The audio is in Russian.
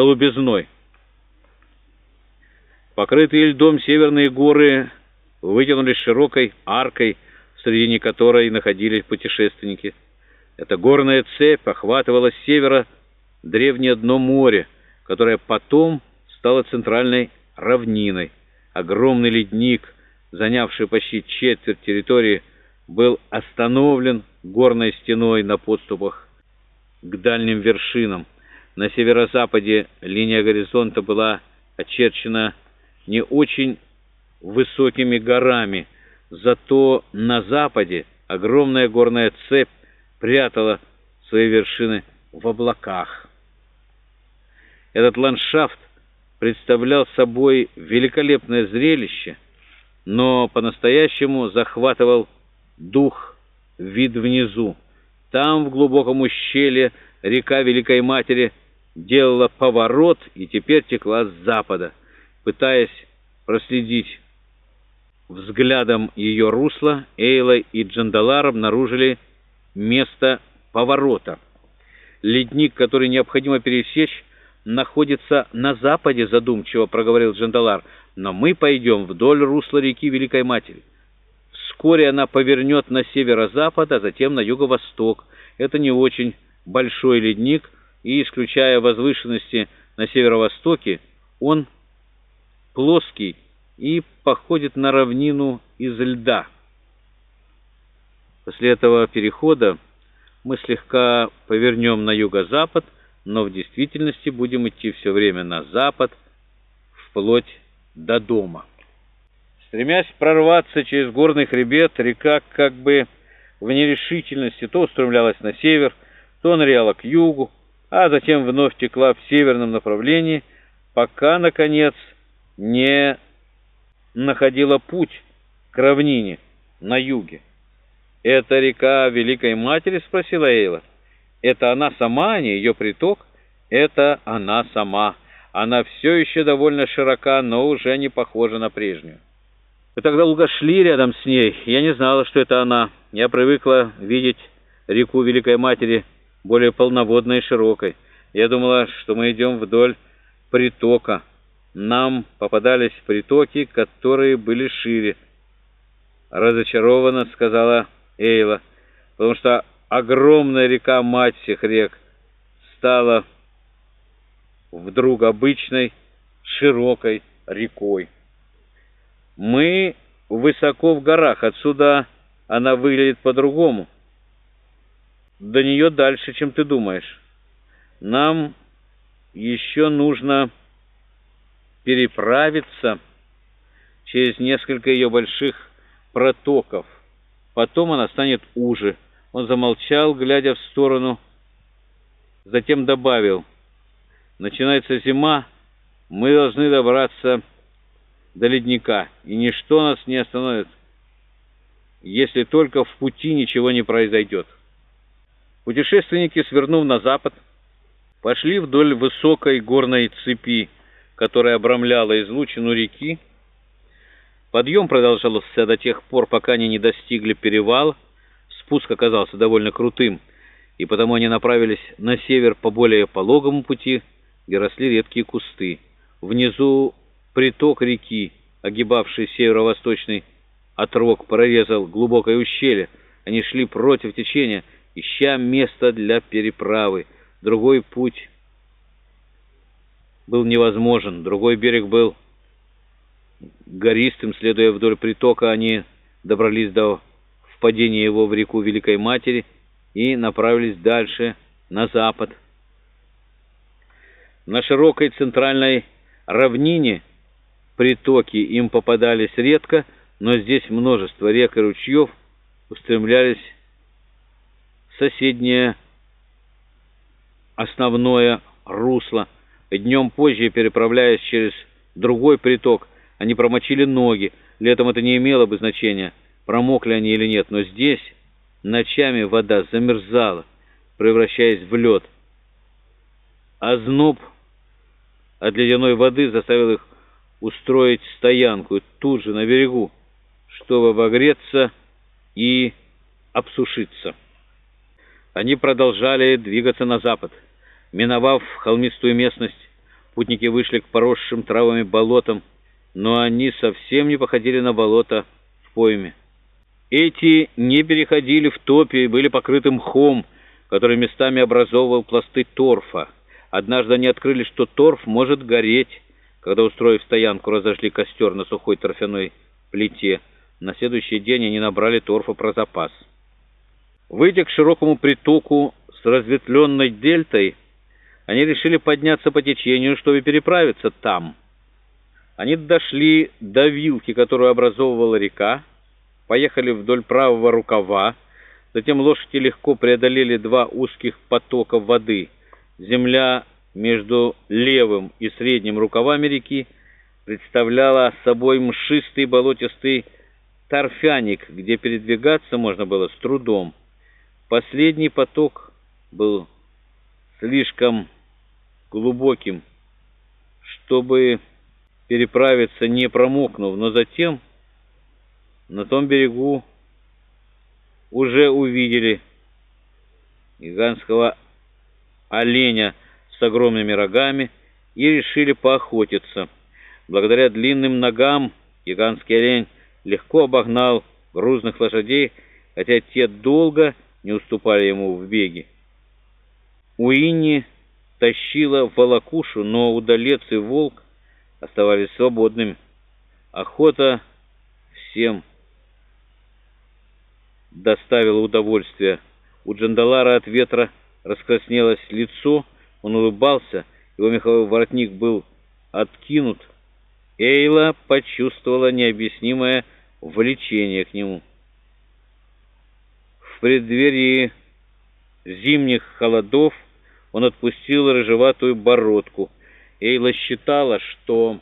голубизной. Покрытые льдом северные горы вытянулись широкой аркой, в середине которой находились путешественники. Эта горная цепь охватывала с севера древнее дно моря, которое потом стало центральной равниной. Огромный ледник, занявший почти четверть территории, был остановлен горной стеной на подступах к дальним вершинам. На северо-западе линия горизонта была очерчена не очень высокими горами, зато на западе огромная горная цепь прятала свои вершины в облаках. Этот ландшафт представлял собой великолепное зрелище, но по-настоящему захватывал дух вид внизу. Там, в глубоком ущелье, река Великой Матери делала поворот и теперь текла с запада. Пытаясь проследить взглядом ее русла, Эйла и Джандалар обнаружили место поворота. Ледник, который необходимо пересечь, находится на западе, задумчиво проговорил Джандалар, но мы пойдем вдоль русла реки Великой Матери. Вскоре она повернет на северо-запад, а затем на юго-восток. Это не очень большой ледник, и, исключая возвышенности на северо-востоке, он плоский и походит на равнину из льда. После этого перехода мы слегка повернем на юго-запад, но в действительности будем идти все время на запад, вплоть до дома. Стремясь прорваться через горный хребет, река как бы в нерешительности то устремлялась на север, то ныряла к югу, а затем вновь текла в северном направлении, пока, наконец, не находила путь к равнине на юге. «Это река Великой Матери?» — спросила Эйла. «Это она сама, а не ее приток?» «Это она сама. Она все еще довольно широка, но уже не похожа на прежнюю». «Вы тогда долго шли рядом с ней. Я не знала, что это она. Я привыкла видеть реку Великой Матери более полноводной и широкой. Я думала, что мы идем вдоль притока. Нам попадались притоки, которые были шире. Разочарованно сказала Эйла, потому что огромная река, мать всех рек, стала вдруг обычной широкой рекой. Мы высоко в горах, отсюда она выглядит по-другому. До нее дальше, чем ты думаешь. Нам еще нужно переправиться через несколько ее больших протоков. Потом она станет уже. Он замолчал, глядя в сторону, затем добавил, «Начинается зима, мы должны добраться до ледника, и ничто нас не остановит, если только в пути ничего не произойдет». Путешественники, свернув на запад, пошли вдоль высокой горной цепи, которая обрамляла излучину реки. Подъем продолжался до тех пор, пока они не достигли перевала. Спуск оказался довольно крутым, и потому они направились на север по более пологому пути, где росли редкие кусты. Внизу приток реки, огибавший северо-восточный отрог, прорезал глубокое ущелье. Они шли против течения, ища место для переправы. Другой путь был невозможен, другой берег был гористым, следуя вдоль притока, они добрались до впадения его в реку Великой Матери и направились дальше, на запад. На широкой центральной равнине притоки им попадались редко, но здесь множество рек и ручьев устремлялись соседнее основное русло. Днем позже, переправляясь через другой приток, они промочили ноги. Летом это не имело бы значения, промокли они или нет, но здесь ночами вода замерзала, превращаясь в лед. А зноб от ледяной воды заставил их устроить стоянку тут же на берегу, чтобы обогреться и обсушиться. Они продолжали двигаться на запад. Миновав холмистую местность, Путники вышли к поросшим травами болотам, но они совсем не походили на болото в пойме. Эти не переходили в топи и были покрыты мхом, который местами образовывал пласты торфа. Однажды они открыли, что торф может гореть, когда, устроив стоянку, разожгли костер на сухой торфяной плите. На следующий день они набрали торфа про запас. Выйдя к широкому притоку с разветвленной дельтой, они решили подняться по течению, чтобы переправиться там. Они дошли до вилки, которую образовывала река, поехали вдоль правого рукава, затем лошади легко преодолели два узких потока воды. Земля между левым и средним рукавами реки представляла собой мшистый болотистый торфяник, где передвигаться можно было с трудом. Последний поток был слишком глубоким, чтобы переправиться, не промокнув, но затем на том берегу уже увидели гигантского оленя с огромными рогами и решили поохотиться. Благодаря длинным ногам гигантский олень легко обогнал грузных лошадей, хотя те долго не уступали ему в беге. Уинни тащила волокушу, но удалец и волк оставались свободными. Охота всем доставило удовольствие. У Джандалара от ветра раскраснелось лицо, он улыбался, его меховой воротник был откинут. Эйла почувствовала необъяснимое влечение к нему. В преддверии зимних холодов он отпустил рыжеватую бородку. Эйла считала, что...